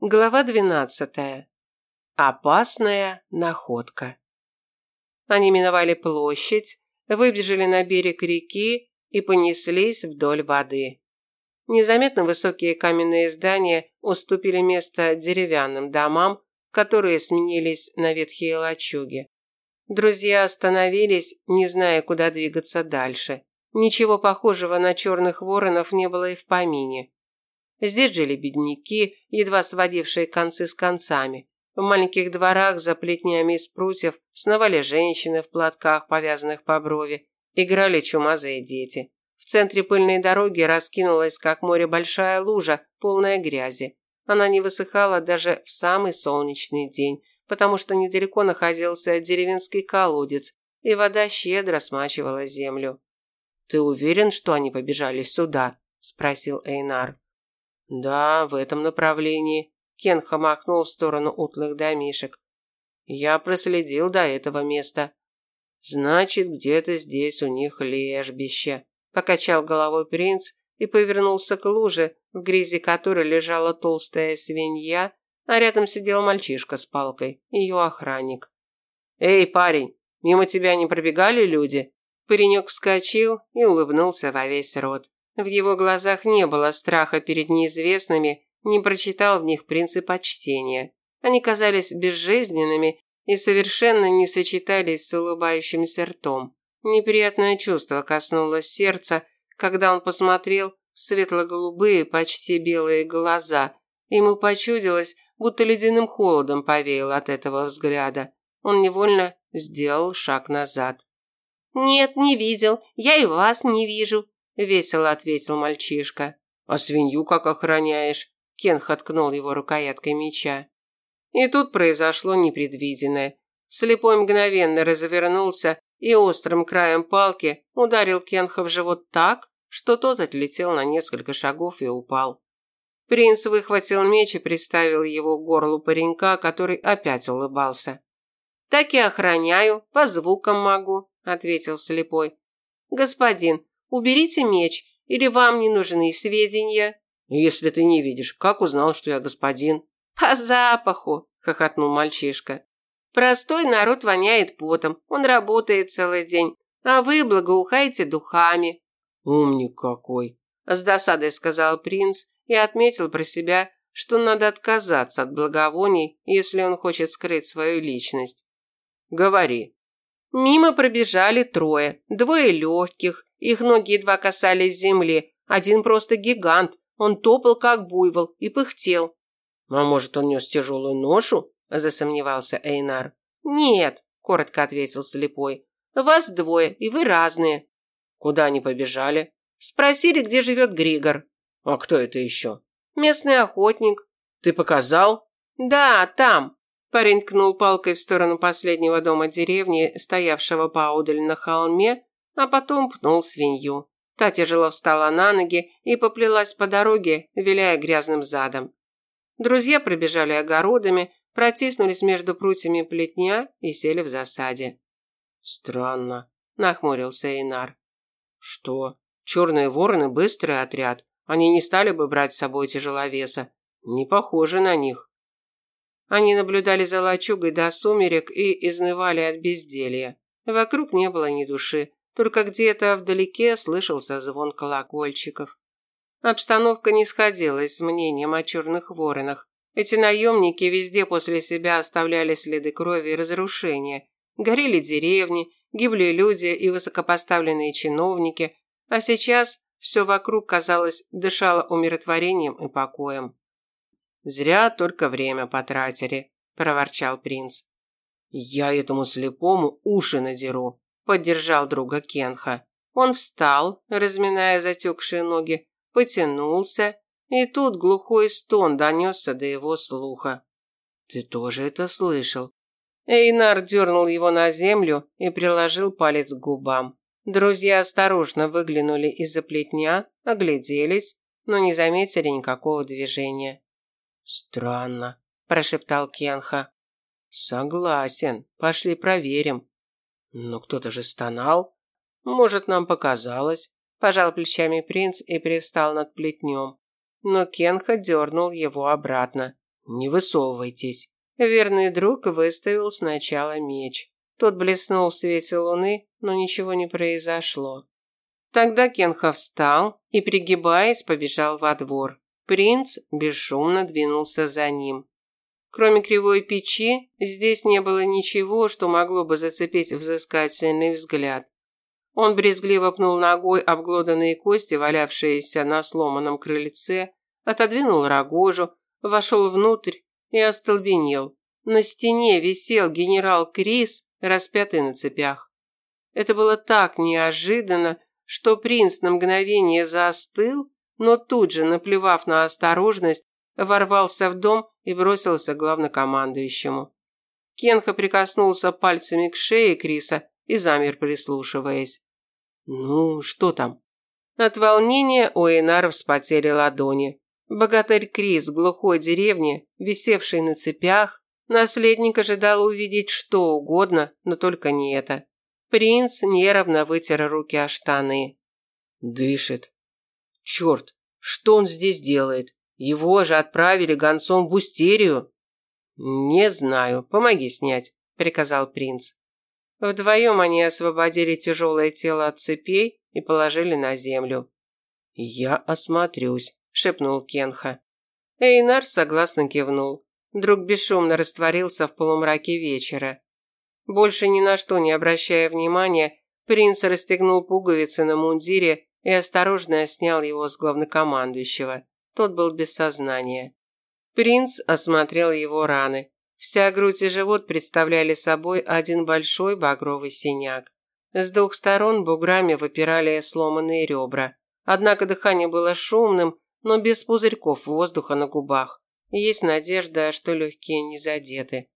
Глава двенадцатая. Опасная находка. Они миновали площадь, выбежали на берег реки и понеслись вдоль воды. Незаметно высокие каменные здания уступили место деревянным домам, которые сменились на ветхие лачуги. Друзья остановились, не зная, куда двигаться дальше. Ничего похожего на черных воронов не было и в помине. Здесь жили бедняки, едва сводившие концы с концами. В маленьких дворах за плетнями из прутьев сновали женщины в платках, повязанных по брови. Играли чумазые дети. В центре пыльной дороги раскинулась, как море, большая лужа, полная грязи. Она не высыхала даже в самый солнечный день, потому что недалеко находился деревенский колодец, и вода щедро смачивала землю. «Ты уверен, что они побежали сюда?» – спросил Эйнар. Да, в этом направлении. Кенха махнул в сторону утлых домишек. Я проследил до этого места. Значит, где-то здесь у них лежбище. Покачал головой принц и повернулся к луже, в грязи которой лежала толстая свинья, а рядом сидел мальчишка с палкой, ее охранник. «Эй, парень, мимо тебя не пробегали люди?» Паренек вскочил и улыбнулся во весь рот. В его глазах не было страха перед неизвестными, не прочитал в них принцип почтения. Они казались безжизненными и совершенно не сочетались с улыбающимся ртом. Неприятное чувство коснулось сердца, когда он посмотрел в светло-голубые, почти белые глаза. Ему почудилось, будто ледяным холодом повеял от этого взгляда. Он невольно сделал шаг назад. «Нет, не видел. Я и вас не вижу», весело ответил мальчишка. А свинью как охраняешь? Кен ткнул его рукояткой меча. И тут произошло непредвиденное. Слепой мгновенно развернулся и острым краем палки ударил Кенха в живот так, что тот отлетел на несколько шагов и упал. Принц выхватил меч и приставил его к горлу паренька, который опять улыбался. «Так и охраняю, по звукам могу», – ответил слепой. «Господин, Уберите меч, или вам не нужны сведения?» «Если ты не видишь, как узнал, что я господин?» «По запаху», – хохотнул мальчишка. «Простой народ воняет потом, он работает целый день, а вы благоухаете духами». «Умник какой!» – с досадой сказал принц и отметил про себя, что надо отказаться от благовоний, если он хочет скрыть свою личность. «Говори». Мимо пробежали трое, двое легких, их ноги едва касались земли. Один просто гигант. Он топал, как буйвол, и пыхтел. «А может, он нес тяжелую ношу?» – засомневался Эйнар. «Нет», – коротко ответил слепой. «Вас двое, и вы разные». «Куда они побежали?» «Спросили, где живет Григор». «А кто это еще?» «Местный охотник». «Ты показал?» «Да, там». Парень ткнул палкой в сторону последнего дома деревни, стоявшего поодаль на холме, а потом пнул свинью. Та тяжело встала на ноги и поплелась по дороге, виляя грязным задом. Друзья пробежали огородами, протиснулись между прутьями плетня и сели в засаде. «Странно», – нахмурился Инар. «Что? Черные вороны – быстрый отряд. Они не стали бы брать с собой тяжеловеса. Не похожи на них». Они наблюдали за лачугой до сумерек и изнывали от безделья. Вокруг не было ни души, только где-то вдалеке слышался звон колокольчиков. Обстановка не сходилась с мнением о черных воронах. Эти наемники везде после себя оставляли следы крови и разрушения. Горели деревни, гибли люди и высокопоставленные чиновники, а сейчас все вокруг, казалось, дышало умиротворением и покоем. «Зря только время потратили», – проворчал принц. «Я этому слепому уши надеру», поддержал друга Кенха. Он встал, разминая затекшие ноги, потянулся, и тут глухой стон донесся до его слуха. «Ты тоже это слышал?» Эйнар дернул его на землю и приложил палец к губам. Друзья осторожно выглянули из-за плетня, огляделись, но не заметили никакого движения. «Странно», – прошептал Кенха. «Согласен. Пошли проверим», но кто-то же стонал. Может, нам показалось. Пожал плечами принц и привстал над плетнем. Но Кенха дернул его обратно. Не высовывайтесь. Верный друг выставил сначала меч. Тот блеснул в свете луны, но ничего не произошло. Тогда Кенха встал и, пригибаясь, побежал во двор. Принц бесшумно двинулся за ним. Кроме кривой печи, здесь не было ничего, что могло бы зацепить взыскательный взгляд. Он брезгливо пнул ногой обглоданные кости, валявшиеся на сломанном крыльце, отодвинул рогожу, вошел внутрь и остолбенел. На стене висел генерал Крис, распятый на цепях. Это было так неожиданно, что принц на мгновение застыл, но тут же, наплевав на осторожность, ворвался в дом и бросился к главнокомандующему. Кенха прикоснулся пальцами к шее Криса и замер, прислушиваясь. «Ну, что там?» От волнения у Эйнара вспотели ладони. Богатырь Крис глухой деревне, висевший на цепях, наследник ожидал увидеть что угодно, но только не это. Принц нервно вытер руки о штаны. «Дышит. Черт, что он здесь делает? Его же отправили гонцом в Устерию?» «Не знаю, помоги снять», – приказал принц. Вдвоем они освободили тяжелое тело от цепей и положили на землю. «Я осмотрюсь», – шепнул Кенха. Эйнар согласно кивнул. Друг бесшумно растворился в полумраке вечера. Больше ни на что не обращая внимания, принц расстегнул пуговицы на мундире и осторожно снял его с главнокомандующего. Тот был без сознания. Принц осмотрел его раны. Вся грудь и живот представляли собой один большой багровый синяк. С двух сторон буграми выпирали сломанные ребра. Однако дыхание было шумным, но без пузырьков воздуха на губах. Есть надежда, что легкие не задеты.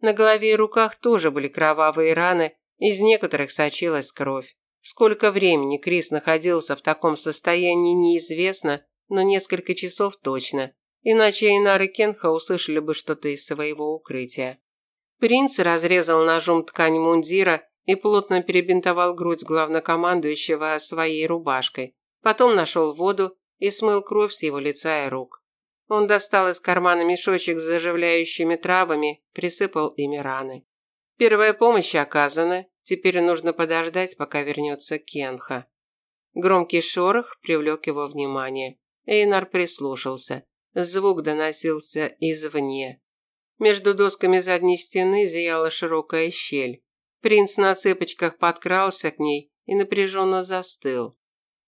На голове и руках тоже были кровавые раны, из некоторых сочилась кровь. Сколько времени Крис находился в таком состоянии, неизвестно, но несколько часов точно. Иначе Инар и Кенха услышали бы что-то из своего укрытия. Принц разрезал ножом ткань мундира и плотно перебинтовал грудь главнокомандующего своей рубашкой. Потом нашел воду и смыл кровь с его лица и рук. Он достал из кармана мешочек с заживляющими травами, присыпал ими раны. Первая помощь оказана, теперь нужно подождать, пока вернется Кенха. Громкий шорох привлек его внимание. Эйнар прислушался. Звук доносился извне. Между досками задней стены зияла широкая щель. Принц на цепочках подкрался к ней и напряженно застыл.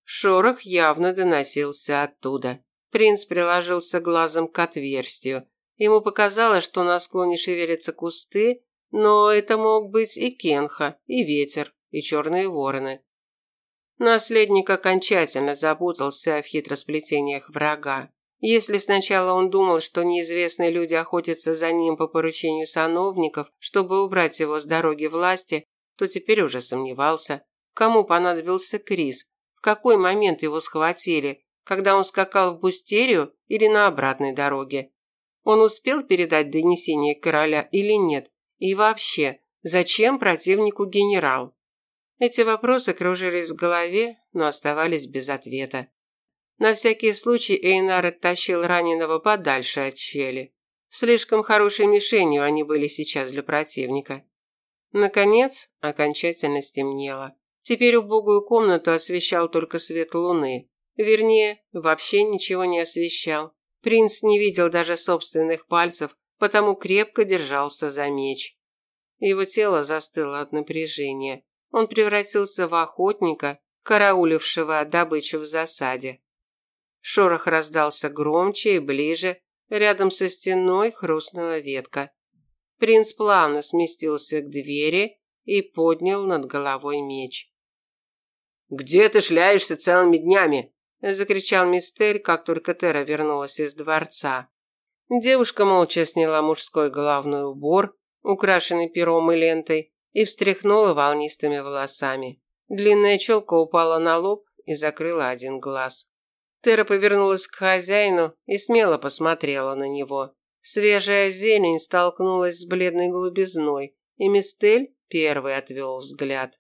Шорох явно доносился оттуда. Принц приложился глазом к отверстию. Ему показалось, что на склоне шевелятся кусты, но это мог быть и Кенха, и ветер, и черные вороны. Наследник окончательно запутался в хитросплетениях врага. Если сначала он думал, что неизвестные люди охотятся за ним по поручению сановников, чтобы убрать его с дороги власти, то теперь уже сомневался. Кому понадобился Крис? В какой момент его схватили? Когда он скакал в Бустерию или на обратной дороге? Он успел передать донесение короля или нет? И вообще, зачем противнику генерал? Эти вопросы кружились в голове, но оставались без ответа. На всякий случай Эйнар оттащил раненого подальше от щели. Слишком хорошей мишенью они были сейчас для противника. Наконец, окончательно стемнело. Теперь убогую комнату освещал только свет луны. Вернее, вообще ничего не освещал. Принц не видел даже собственных пальцев, потому крепко держался за меч. Его тело застыло от напряжения. Он превратился в охотника, караулившего добычу в засаде. Шорох раздался громче и ближе. Рядом со стеной хрустнула ветка. Принц плавно сместился к двери и поднял над головой меч. «Где ты шляешься целыми днями?» – закричал мистер, как только Тера вернулась из дворца. Девушка молча сняла мужской головной убор, украшенный пером и лентой, и встряхнула волнистыми волосами. Длинная челка упала на лоб и закрыла один глаз. Тера повернулась к хозяину и смело посмотрела на него. Свежая зелень столкнулась с бледной голубизной, и Мистель первый отвел взгляд.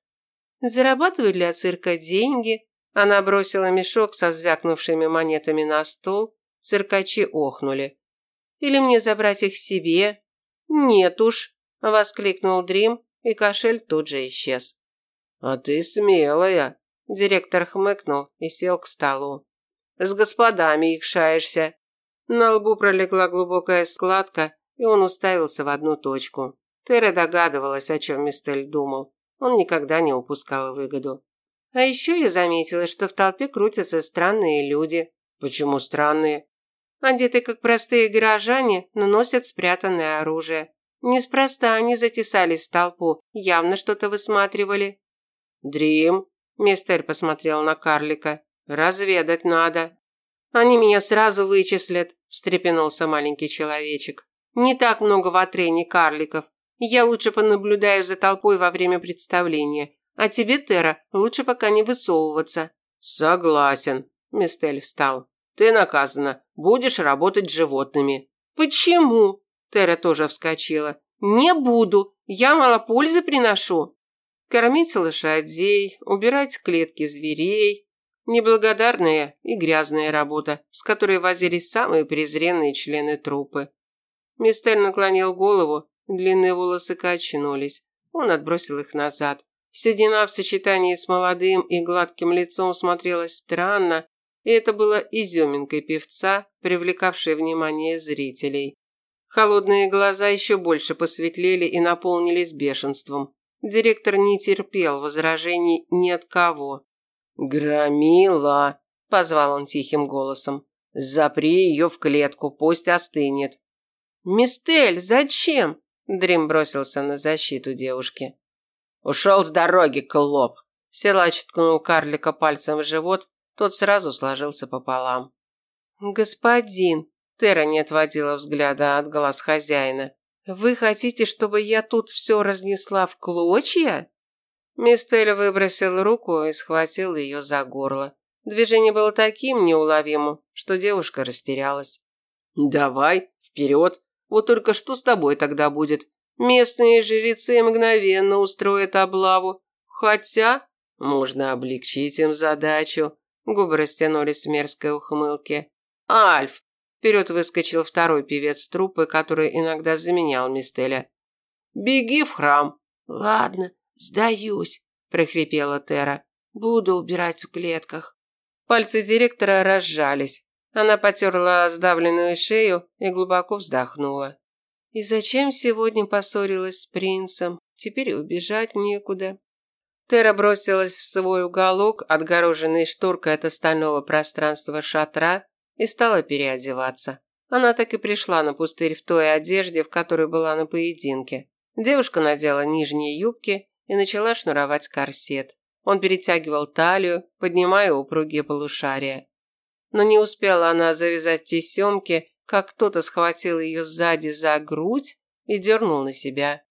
«Зарабатываю для цирка деньги». Она бросила мешок со звякнувшими монетами на стол. Циркачи охнули. Или мне забрать их себе?» «Нет уж», – воскликнул Дрим, и кошель тут же исчез. «А ты смелая», – директор хмыкнул и сел к столу. «С господами их шаешься». На лбу пролегла глубокая складка, и он уставился в одну точку. Тера догадывалась, о чем Мистель думал. Он никогда не упускал выгоду. А еще я заметила, что в толпе крутятся странные люди. Почему странные? Одеты как простые горожане, но носят спрятанное оружие. Неспроста они затесались в толпу, явно что-то высматривали. «Дрим», – мистер посмотрел на карлика, – «разведать надо». «Они меня сразу вычислят», – встрепенулся маленький человечек. «Не так много в отрене карликов. Я лучше понаблюдаю за толпой во время представления. А тебе, Тера, лучше пока не высовываться». «Согласен», – Мистель встал. Ты наказана. Будешь работать с животными». «Почему?» Тера тоже вскочила. «Не буду. Я мало пользы приношу». Кормить лошадей, убирать клетки зверей. Неблагодарная и грязная работа, с которой возились самые презренные члены трупы. Мистер наклонил голову, длинные волосы качнулись. Он отбросил их назад. Седина в сочетании с молодым и гладким лицом смотрелась странно, и это было изюминкой певца, привлекавшей внимание зрителей. Холодные глаза еще больше посветлели и наполнились бешенством. Директор не терпел возражений ни от кого. «Громила!» – позвал он тихим голосом. «Запри ее в клетку, пусть остынет». «Мистель, зачем?» – Дрим бросился на защиту девушки. «Ушел с дороги, клоп!» Силач ткнул карлика пальцем в живот, тот сразу сложился пополам. «Господин!» Тера не отводила взгляда от глаз хозяина. «Вы хотите, чтобы я тут все разнесла в клочья?» Мистель выбросил руку и схватил ее за горло. Движение было таким неуловимым, что девушка растерялась. «Давай, вперед! Вот только что с тобой тогда будет? Местные жрецы мгновенно устроят облаву. Хотя можно облегчить им задачу. Губы растянулись в мерзкой ухмылке. «Альф!» Вперед выскочил второй певец труппы, который иногда заменял Мистеля. «Беги в храм!» «Ладно, сдаюсь», – прохрипела Тера. «Буду убирать в клетках». Пальцы директора разжались. Она потерла сдавленную шею и глубоко вздохнула. «И зачем сегодня поссорилась с принцем? Теперь убежать некуда». Тера бросилась в свой уголок, отгороженный шторкой от остального пространства шатра, и стала переодеваться. Она так и пришла на пустырь в той одежде, в которой была на поединке. Девушка надела нижние юбки и начала шнуровать корсет. Он перетягивал талию, поднимая упругие полушария. Но не успела она завязать тесемки, как кто-то схватил ее сзади за грудь и дернул на себя.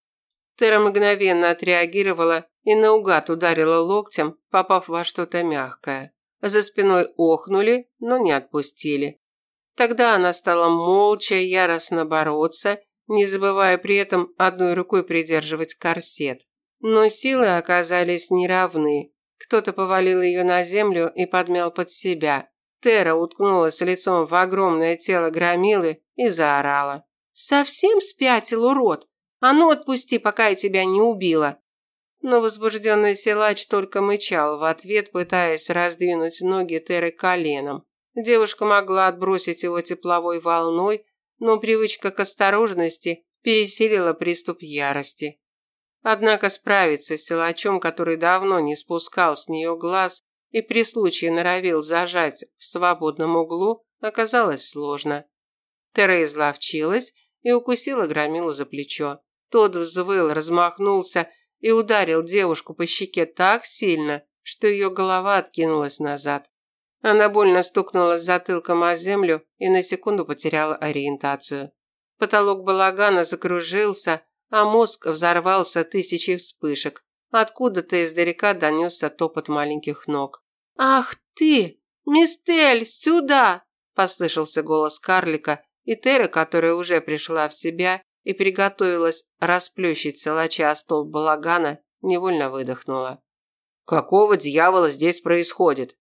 Тера мгновенно отреагировала и наугад ударила локтем, попав во что-то мягкое. За спиной охнули, но не отпустили. Тогда она стала молча, яростно бороться, не забывая при этом одной рукой придерживать корсет. Но силы оказались неравны. Кто-то повалил ее на землю и подмял под себя. Тера уткнулась лицом в огромное тело громилы и заорала. «Совсем спятил, урод? А ну отпусти, пока я тебя не убила!» Но возбужденный силач только мычал в ответ, пытаясь раздвинуть ноги Теры коленом. Девушка могла отбросить его тепловой волной, но привычка к осторожности пересилила приступ ярости. Однако справиться с силачом, который давно не спускал с нее глаз и при случае норовил зажать в свободном углу, оказалось сложно. Тера изловчилась и укусила громилу за плечо. Тот взвыл, размахнулся и ударил девушку по щеке так сильно, что ее голова откинулась назад. Она больно стукнула затылком о землю и на секунду потеряла ориентацию. Потолок балагана закружился, а мозг взорвался тысячей вспышек. Откуда-то издалека донесся топот маленьких ног. «Ах ты! Мистель, сюда!» – послышался голос карлика, и Тера, которая уже пришла в себя и приготовилась расплющить силача о стол балагана, невольно выдохнула. «Какого дьявола здесь происходит?»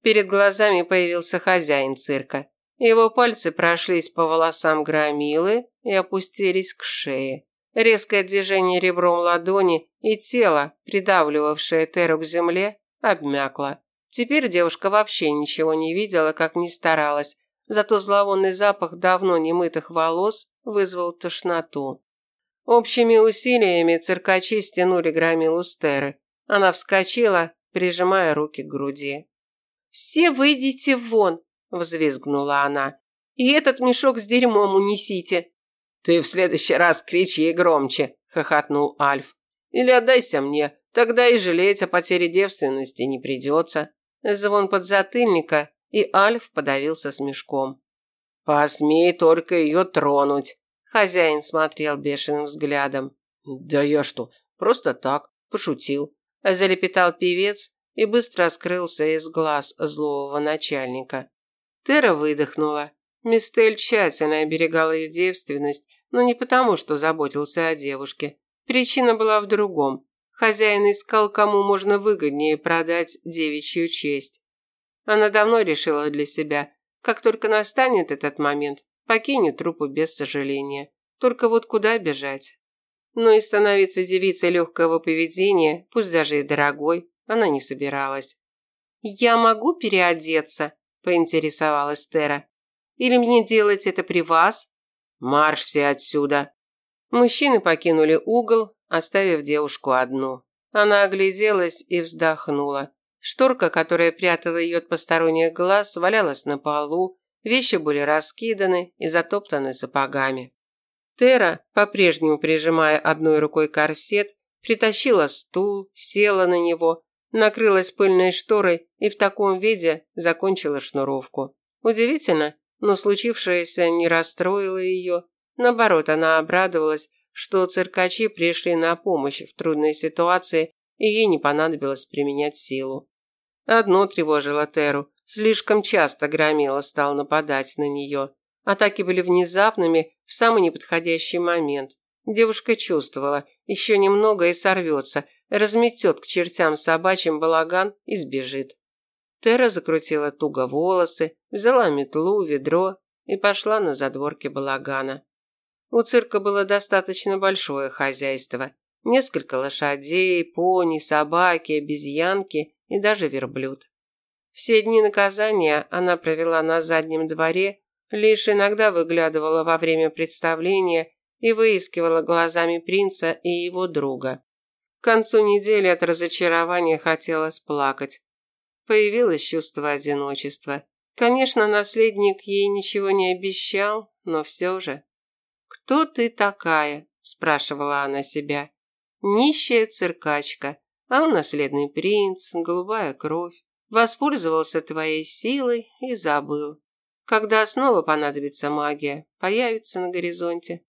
Перед глазами появился хозяин цирка. Его пальцы прошлись по волосам громилы и опустились к шее. Резкое движение ребром ладони и тело, придавливавшее Теру к земле, обмякло. Теперь девушка вообще ничего не видела, как ни старалась, зато зловонный запах давно немытых волос вызвал тошноту. Общими усилиями циркачи стянули громилу с Теры. Она вскочила, прижимая руки к груди. «Все выйдите вон!» – взвизгнула она. «И этот мешок с дерьмом унесите!» «Ты в следующий раз кричи громче!» – хохотнул Альф. «Или отдайся мне, тогда и жалеть о потере девственности не придется». Звон подзатыльника, и Альф подавился смешком. «Посмей только ее тронуть!» Хозяин смотрел бешеным взглядом. «Да я что, просто так, пошутил», – залепетал певец и быстро скрылся из глаз злого начальника. Тера выдохнула. Мистель тщательно оберегал ее девственность, но не потому, что заботился о девушке. Причина была в другом. Хозяин искал, кому можно выгоднее продать девичью честь. Она давно решила для себя, как только настанет этот момент, покинет трупу без сожаления. Только вот куда бежать? Но и становиться девицей легкого поведения, пусть даже и дорогой, она не собиралась. «Я могу переодеться?» – поинтересовалась Тера. «Или мне делать это при вас?» «Марш все отсюда!» Мужчины покинули угол, оставив девушку одну. Она огляделась и вздохнула. Шторка, которая прятала ее от посторонних глаз, валялась на полу, вещи были раскиданы и затоптаны сапогами. Тера, по-прежнему прижимая одной рукой корсет, притащила стул, села на него, накрылась пыльной шторой и в таком виде закончила шнуровку. Удивительно, но случившееся не расстроило ее. Наоборот, она обрадовалась, что циркачи пришли на помощь в трудной ситуации, и ей не понадобилось применять силу. Одно тревожило Теру. Слишком часто Громила стал нападать на нее. Атаки были внезапными в самый неподходящий момент. Девушка чувствовала, еще немного и сорвется, разметет к чертям собачьим балаган и сбежит. Тера закрутила туго волосы, взяла метлу, ведро и пошла на задворки балагана. У цирка было достаточно большое хозяйство. Несколько лошадей, пони, собаки, обезьянки и даже верблюд. Все дни наказания она провела на заднем дворе, лишь иногда выглядывала во время представления и выискивала глазами принца и его друга. К концу недели от разочарования хотелось плакать. Появилось чувство одиночества. Конечно, наследник ей ничего не обещал, но все же. «Кто ты такая?» – спрашивала она себя. «Нищая циркачка, а он наследный принц, голубая кровь. Воспользовался твоей силой и забыл. Когда снова понадобится магия, появится на горизонте».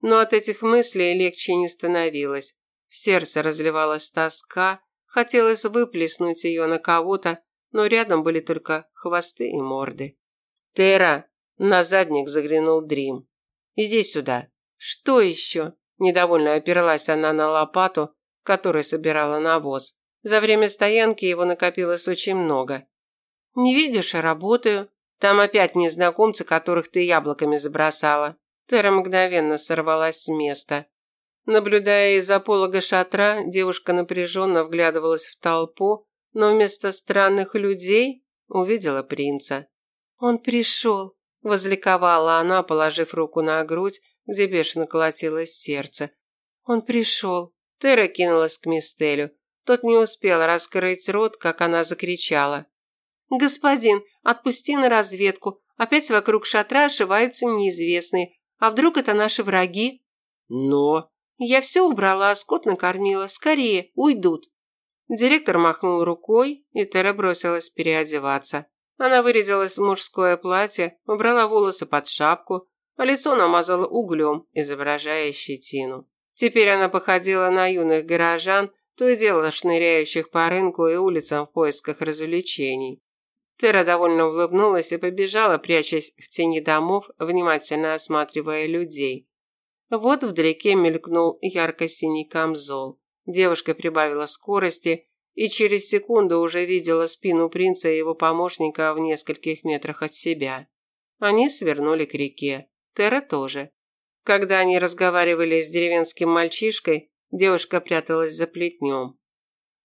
Но от этих мыслей легче не становилось. В сердце разливалась тоска, хотелось выплеснуть ее на кого-то, но рядом были только хвосты и морды. «Тера!» – на задник заглянул Дрим. Иди сюда. Что еще? Недовольно оперлась она на лопату, которой собирала навоз. За время стоянки его накопилось очень много. Не видишь, работаю. Там опять незнакомцы, которых ты яблоками забросала. Тера мгновенно сорвалась с места. Наблюдая из-за полога шатра, девушка напряженно вглядывалась в толпу, но вместо странных людей увидела принца. Он пришел. Возликовала она, положив руку на грудь, где бешено колотилось сердце. Он пришел. Тера кинулась к Мистелю. Тот не успел раскрыть рот, как она закричала. «Господин, отпусти на разведку. Опять вокруг шатра ошиваются неизвестные. А вдруг это наши враги?» «Но...» «Я все убрала, скот накормила. Скорее, уйдут». Директор махнул рукой, и Тера бросилась переодеваться. Она вырядилась в мужское платье, убрала волосы под шапку, а лицо намазала углем, изображая щетину. Теперь она походила на юных горожан, то и дело шныряющих по рынку и улицам в поисках развлечений. Тера довольно улыбнулась и побежала, прячась в тени домов, внимательно осматривая людей. Вот вдалеке мелькнул ярко-синий камзол. Девушка прибавила скорости и через секунду уже видела спину принца и его помощника в нескольких метрах от себя. Они свернули к реке. Тера тоже. Когда они разговаривали с деревенским мальчишкой, девушка пряталась за плетнем.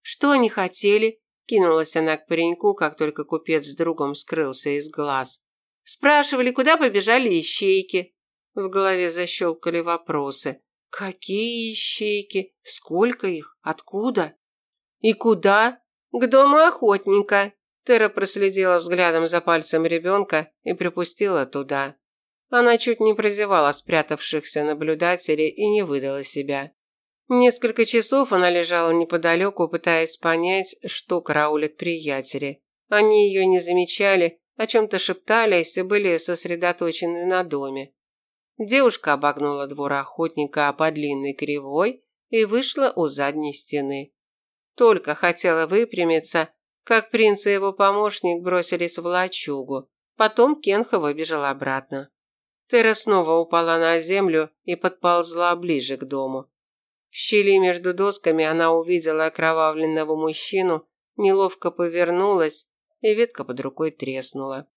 «Что они хотели?» – кинулась она к пареньку, как только купец с другом скрылся из глаз. «Спрашивали, куда побежали ищейки?» В голове защелкали вопросы. «Какие ищейки? Сколько их? Откуда?» «И куда?» «К дому охотника». Тера проследила взглядом за пальцем ребенка и припустила туда. Она чуть не прозевала спрятавшихся наблюдателей и не выдала себя. Несколько часов она лежала неподалеку, пытаясь понять, что караулят приятели. Они ее не замечали, о чем-то шептались и были сосредоточены на доме. Девушка обогнула двор охотника по длинной кривой и вышла у задней стены. Только хотела выпрямиться, как принц и его помощник бросились в лачугу. Потом Кенха выбежал обратно. Тера снова упала на землю и подползла ближе к дому. В щели между досками она увидела окровавленного мужчину, неловко повернулась, и ветка под рукой треснула.